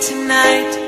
tonight.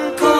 I'm.